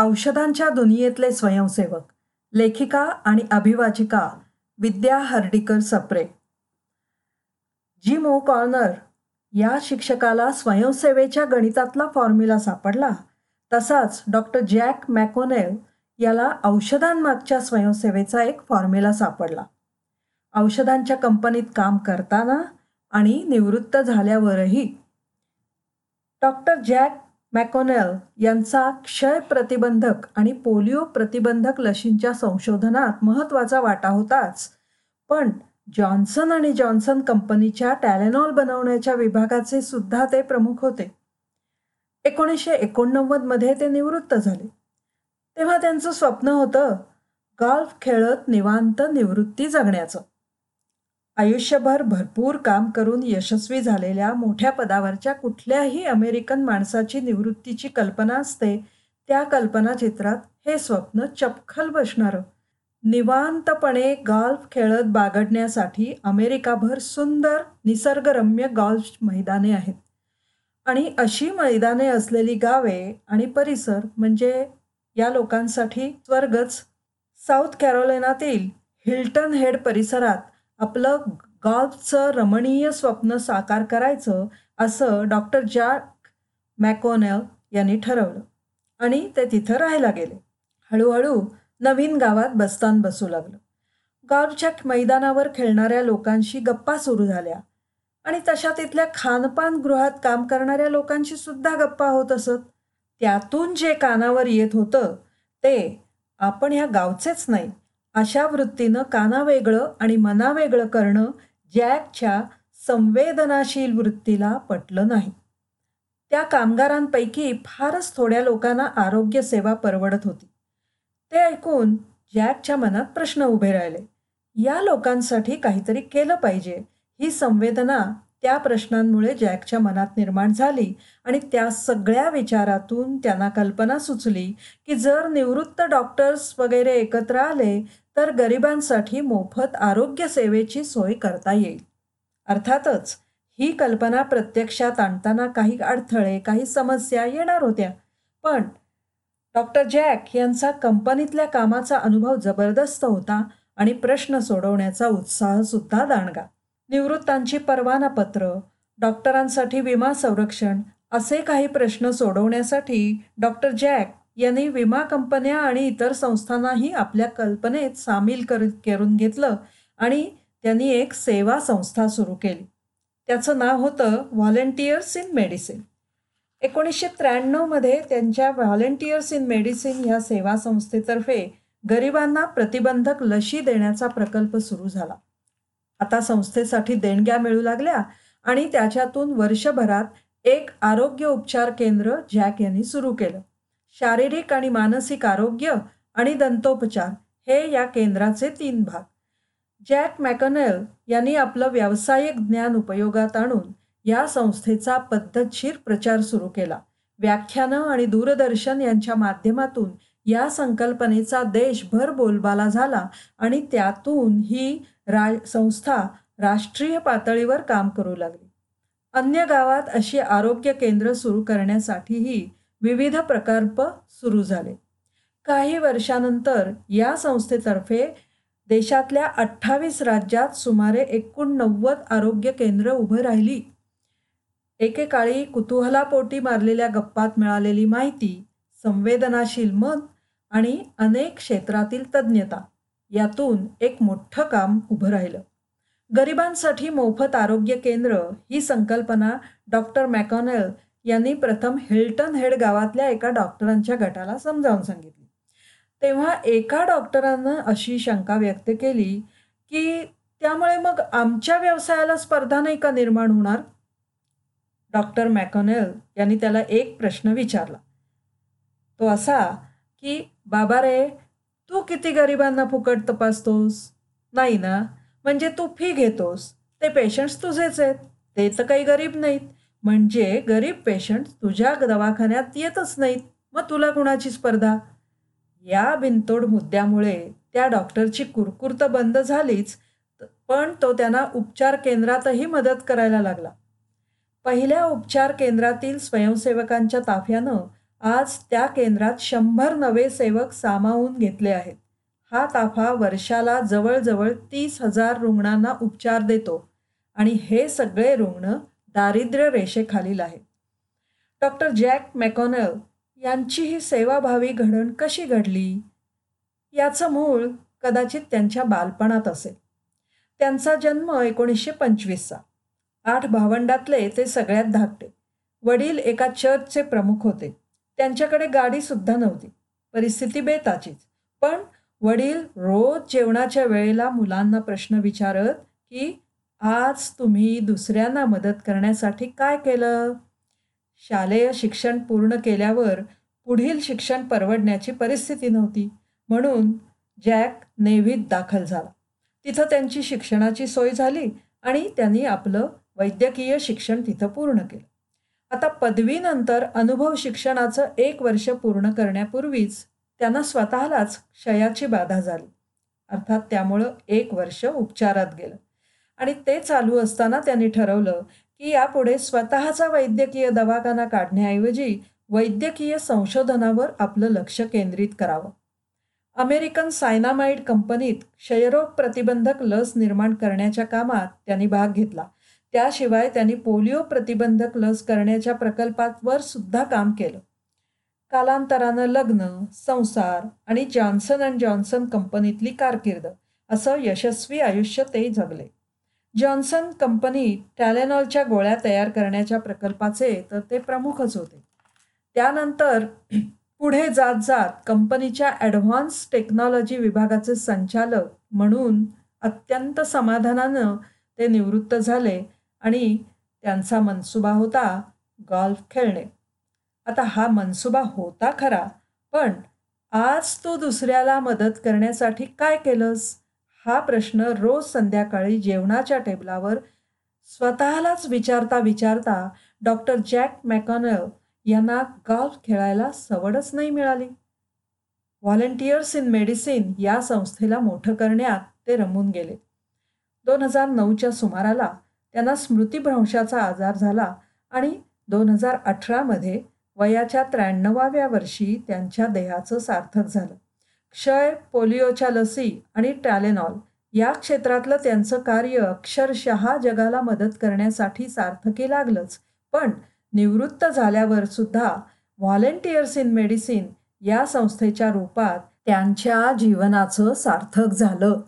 औषधांच्या दुनियेतले स्वयंसेवक लेखिका आणि अभिवाचिका Vidya Hardikar Sapre. Jim O'Connor या शिक्षकाला स्वयंसेवेच्या गणितातला फॉर्म्युला सापडला तसाच डॉक्टर जॅक मॅकोनेल याला औषधांमागच्या स्वयंसेवेचा एक फॉर्म्युला सापडला. औषधांच्या कंपनीत काम करताना आणि निवृत्त झाल्यावरही डॉक्टर जॅक मॅकोनेल यांचा क्षय प्रतिबंधक आणि पोलिओ प्रतिबंधक लशींच्या संशोधनात महत्त्वाचा वाटा होताच. पण जॉन्सन आणि जॉन्सन कंपनीच्या टॅलेनॉल बनवण्याच्या विभागाचे सुद्धा ते प्रमुख होते. एकोणीसशे एकोणनव्वदमध्ये ते निवृत्त झाले. तेव्हा त्यांचं स्वप्न होतं गॉल्फ खेळत निवांत निवृत्ती जगण्याचं. आयुष्यभर भरपूर काम करून यशस्वी झालेल्या मोठ्या पदावरच्या कुठल्याही अमेरिकन माणसाची निवृत्तीची कल्पना असते त्या कल्पना चित्रात हे स्वप्न चपखल बसणारं. निवांतपणे गॉल्फ खेळत बागडण्यासाठी अमेरिकाभर सुंदर निसर्गरम्य गॉल्फ मैदाने आहेत. आणि अशी मैदाने असलेली गावे आणि परिसर म्हणजे या लोकांसाठी स्वर्गच साऊथ कॅरोलिनातील हिल्टन हेड परिसरात आपलं गॉल्फचं रमणीय स्वप्न साकार करायचं असं डॉक्टर जॅक मॅकोनेल यांनी ठरवलं. आणि ते तिथं राहायला गेले. हळूहळू नवीन गावात बस्तान बसू लागलं. गॉल्फच्या मैदानावर खेळणाऱ्या लोकांशी गप्पा सुरू झाल्या. आणि तशा तिथल्या खानपान गृहात काम करणाऱ्या लोकांशी सुद्धा गप्पा होत असत. त्यातून जे कानावर येत होतं ते आपण ह्या गावचेच नाही. अशा वृत्तीनं कानावेगळं आणि मनावेगळं करणं जॅकच्या संवेदनाशील वृत्तीला पटलं नाही. त्या कामगारांपैकी फारच थोड्या लोकांना आरोग्य सेवा परवडत होती. ते ऐकून जॅकच्या मनात प्रश्न उभे राहिले. या लोकांसाठी काहीतरी केलं पाहिजे. ही संवेदना त्या प्रश्नांमुळे जॅकच्या मनात निर्माण झाली आणि त्या सगळ्या विचारातून त्यांना कल्पना सुचली की जर निवृत्त डॉक्टर्स वगैरे एकत्र आले तर गरिबांसाठी मोफत आरोग्य सेवेची सोय करता येईल. अर्थातच ही कल्पना प्रत्यक्षात आणताना काही अडथळे काही समस्या येणार होत्या. पण डॉक्टर जॅक यांचा कंपनीतल्या कामाचा अनुभव जबरदस्त होता आणि प्रश्न सोडवण्याचा उत्साहसुद्धा दाणगा निवृत्तांची परवाना पत्र डॉक्टरांसाठी विमा संरक्षण असे काही प्रश्न सोडवण्यासाठी डॉक्टर जॅक यांनी विमा कंपन्या आणि इतर संस्थांनाही आपल्या कल्पनेत सामील कर करून घेतलं आणि त्यांनी एक सेवा संस्था सुरू केली. त्याचं नाव होतं व्हॉलेंटियर्स इन मेडिसिन एकोणीसशे त्र्याण्णवमध्ये त्यांच्या व्हॉलेंटियर्स इन मेडिसिन ह्या सेवा संस्थेतर्फे गरिबांना प्रतिबंधक लशी देण्याचा प्रकल्प सुरू झाला. आता संस्थेसाठी देणग्या मिळू लागल्या आणि त्याच्यातून वर्षभरात एक आरोग्य उपचार केंद्र जॅक यांनी सुरू केलं. शारीरिक आणि मानसिक आरोग्य आणि दंतोपचार हे या केंद्राचे तीन भाग. जॅक मॅकनेल यांनी आपलं व्यावसायिक ज्ञान उपयोगात आणून या संस्थेचा पद्धतशीर प्रचार सुरू केला. व्याख्यानं आणि दूरदर्शन यांच्या माध्यमातून या संकल्पनेचा देशभर बोलबाला झाला आणि त्यातून ही रा संस्था राष्ट्रीय पातळीवर काम करू लागली. अन्य गावात अशी आरोग्य केंद्र सुरू करण्यासाठीही विविध प्रकल्प सुरू झाले. काही वर्षानंतर या संस्थेतर्फे देशातल्या अठ्ठावीस राज्यात सुमारे एकोणनव्वद आरोग्य केंद्र उभं राहिली. एकेकाळी कुतूहलापोटी मारलेल्या गप्पात मिळालेली माहिती संवेदनाशील मन आणि अनेक क्षेत्रातील तज्ज्ञता यातून एक मोठं काम उभं राहिलं. गरिबांसाठी मोफत आरोग्य केंद्र ही संकल्पना डॉक्टर मॅकॉनेल यांनी प्रथम हिल्टन हेड गावातल्या एका डॉक्टरांच्या गटाला समजावून सांगितली. तेव्हा एका डॉक्टरानं अशी शंका व्यक्त केली की त्यामुळे मग आमच्या व्यवसायाला स्पर्धा नाही का निर्माण होणार? डॉक्टर मॅकॉनेल यांनी त्याला एक प्रश्न विचारला. तो असा की बाबा रे तू किती गरिबांना फुकट तपासतोस? नाही ना? म्हणजे तू फी घेतोस. ते पेशंट्स तुझेच आहेत. ते तर काही गरीब नाहीत. म्हणजे गरीब पेशंट तुझ्या दवाखान्यात येतच नाहीत. मग तुला कुणाची स्पर्धा? या बिनतोड मुद्द्यामुळे त्या डॉक्टरची कुरकुर तर बंद झालीच पण तो त्यांना उपचार केंद्रातही मदत करायला लागला. पहिल्या उपचार केंद्रातील स्वयंसेवकांच्या ताफ्यानं आज त्या केंद्रात शंभर नवे सेवक सामावून घेतले आहेत. हा ताफा वर्षाला जवळजवळ तीस हजार रुग्णांना उपचार देतो आणि हे सगळे रुग्ण दारिद्र्य रेषेखालील आहेत. डॉक्टर जॅक मॅकॉनल यांची ही सेवाभावी घडण कशी घडली? याचं मूळ कदाचित त्यांच्या बालपणात असेल. त्यांचा जन्म एकोणीसशे पंचवीसचा. आठ भावंडातले ते सगळ्यात धाकटे. वडील एका चर्चचे प्रमुख होते. त्यांच्याकडे गाडीसुद्धा नव्हती. परिस्थिती बेताचीच. पण वडील रोज जेवणाच्या वेळेला मुलांना प्रश्न विचारत की आज तुम्ही दुसऱ्यांना मदत करण्यासाठी काय केलं? शालेय शिक्षण पूर्ण केल्यावर पुढील शिक्षण परवडण्याची परिस्थिती नव्हती. म्हणून जॅक नेव्हीत दाखल झाला. तिथं त्यांची शिक्षणाची सोय झाली आणि त्यांनी आपलं वैद्यकीय शिक्षण तिथं पूर्ण केलं. आता पदवीनंतर अनुभव शिक्षणाचं एक वर्ष पूर्ण करण्यापूर्वीच त्यांना स्वतःलाच क्षयाची बाधा झाली. अर्थात त्यामुळं एक वर्ष उपचारात गेलं. आणि ते चालू असताना त्यांनी ठरवलं की यापुढे स्वतःचा वैद्यकीय दवाखाना काढण्याऐवजी वैद्यकीय संशोधनावर आपलं लक्ष केंद्रित करावं. अमेरिकन सायनामाइड कंपनीत क्षयरोग प्रतिबंधक लस निर्माण करण्याच्या कामात त्यांनी भाग घेतला. त्याशिवाय त्यांनी पोलिओ प्रतिबंधक लस करण्याच्या प्रकल्पावर सुद्धा काम केलं. कालांतरानं लग्न संसार आणि जॉन्सन अँड जॉन्सन कंपनीतली कारकीर्द असं यशस्वी आयुष्य ते जगले. जॉन्सन कंपनी टॅलेनॉलच्या गोळ्या तयार करण्याच्या प्रकल्पाचे तर ते प्रमुखच होते. त्यानंतर पुढे जात जात कंपनीच्या ॲडव्हान्स टेक्नॉलॉजी विभागाचे संचालक म्हणून अत्यंत समाधानानं ते निवृत्त झाले आणि त्यांचा मनसुबा होता गॉल्फ खेळणे. आता हा मनसुबा होता खरा पण आज तू दुसऱ्याला मदत करण्यासाठी काय केलंस? हा प्रश्न रोज संध्याकाळी जेवणाच्या टेबलावर स्वतःलाच विचारता विचारता डॉक्टर जॅक मॅकॉनल यांना गॉल्फ खेळायला सवडच नाही मिळाली. व्हॉलेंटियर्स इन मेडिसिन या संस्थेला मोठं करण्यात ते रमून गेले. दोन हजार नऊच्या सुमाराला त्यांना स्मृतिभ्रंशाचा आजार झाला आणि दोन हजार अठरामध्ये वयाच्या त्र्याण्णवाव्या वर्षी त्यांच्या देहाचं सार्थक झालं. क्षय पोलिओच्या लसी आणि टॅलेनॉल या क्षेत्रातलं त्यांचं कार्य अक्षरशः जगाला मदत करण्यासाठी सार्थकी लागलंच. पण निवृत्त झाल्यावर सुद्धा व्हॉलेंटियर्स इन मेडिसिन या संस्थेच्या रूपात त्यांच्या जीवनाचं सार्थक झालं.